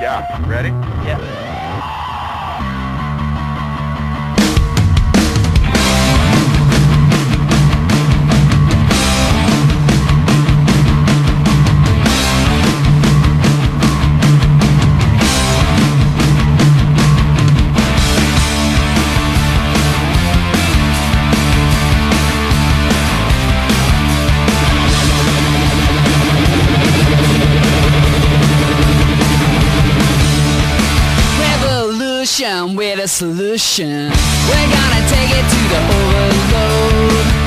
Yeah. Ready? Yeah. solution with a solution. We're gonna take it to the overload.